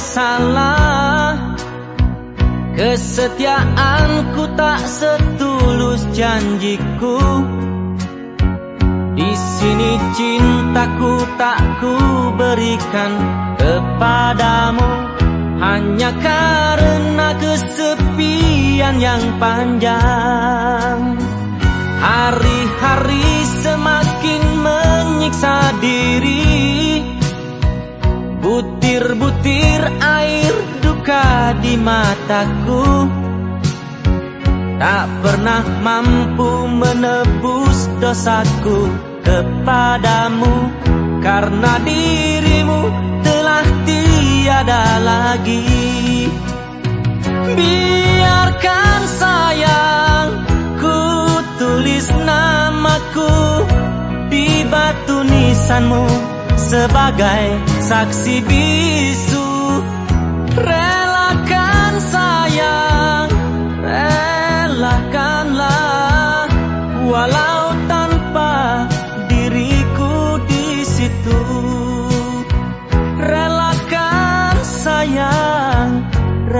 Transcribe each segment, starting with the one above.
bersalah. Kesetiaanku tak setulus janjiku. Di sini cintaku tak ku berikan kepadamu. Hanya karena kesepian yang panjang. Hari-hari semakin menyiksa diri mataku. Tak pernah mampu menebus dosaku kepadamu Karena dirimu telah tiada lagi. Biarkan sayang ku tulis namaku Di batu nisanmu sebagai saksi bisu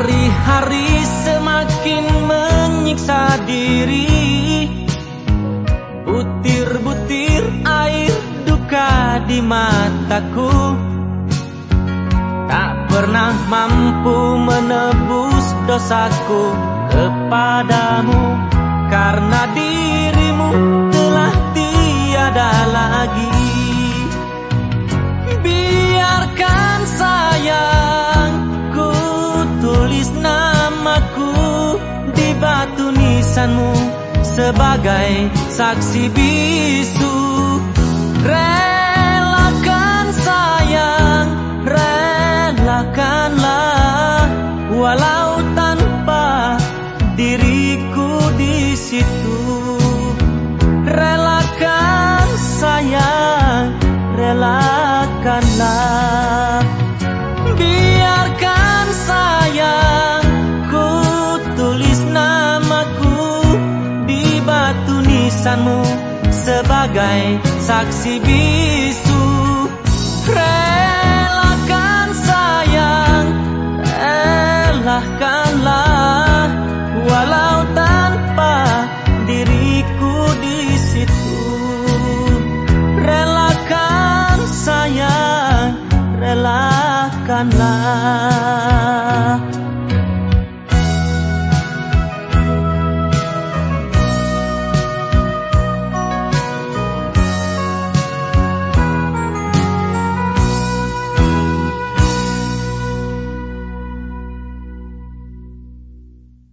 Hari-hari semakin menyiksa diri. Butir-butir air duka di mataku. Tak pernah mampu menebus dosaku kepadamu. Karena dirimu batu nisanmu Sebagai saksi bisu. Relakan sayang Relakanlah. Walau tanpa diriku di situ tulisanmu sebagai saksi bisu. Relakan sayang, relakanlah Walau tanpa diriku di situ. Relakan sayang, relakanlah.